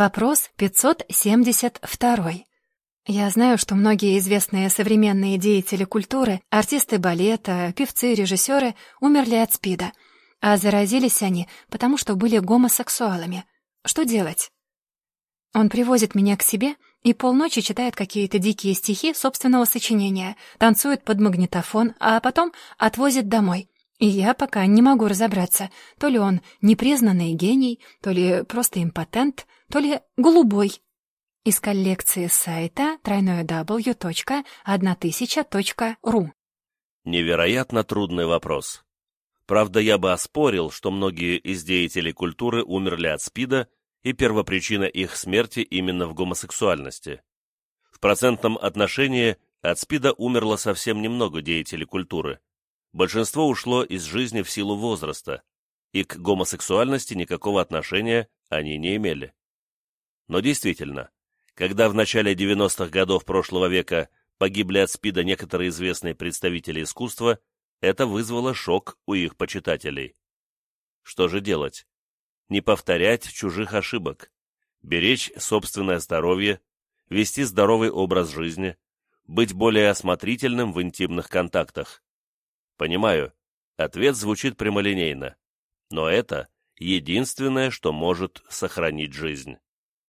Вопрос 572. Я знаю, что многие известные современные деятели культуры, артисты балета, певцы, режиссеры умерли от СПИДа, а заразились они, потому что были гомосексуалами. Что делать? Он привозит меня к себе и полночи читает какие-то дикие стихи собственного сочинения, танцует под магнитофон, а потом отвозит домой. И я пока не могу разобраться, то ли он непризнанный гений, то ли просто импотент, то ли голубой. Из коллекции сайта www.1000.ru Невероятно трудный вопрос. Правда, я бы оспорил, что многие из деятелей культуры умерли от СПИДа, и первопричина их смерти именно в гомосексуальности. В процентном отношении от СПИДа умерло совсем немного деятелей культуры. Большинство ушло из жизни в силу возраста, и к гомосексуальности никакого отношения они не имели. Но действительно, когда в начале 90-х годов прошлого века погибли от СПИДа некоторые известные представители искусства, это вызвало шок у их почитателей. Что же делать? Не повторять чужих ошибок, беречь собственное здоровье, вести здоровый образ жизни, быть более осмотрительным в интимных контактах. Понимаю, ответ звучит прямолинейно, но это единственное, что может сохранить жизнь.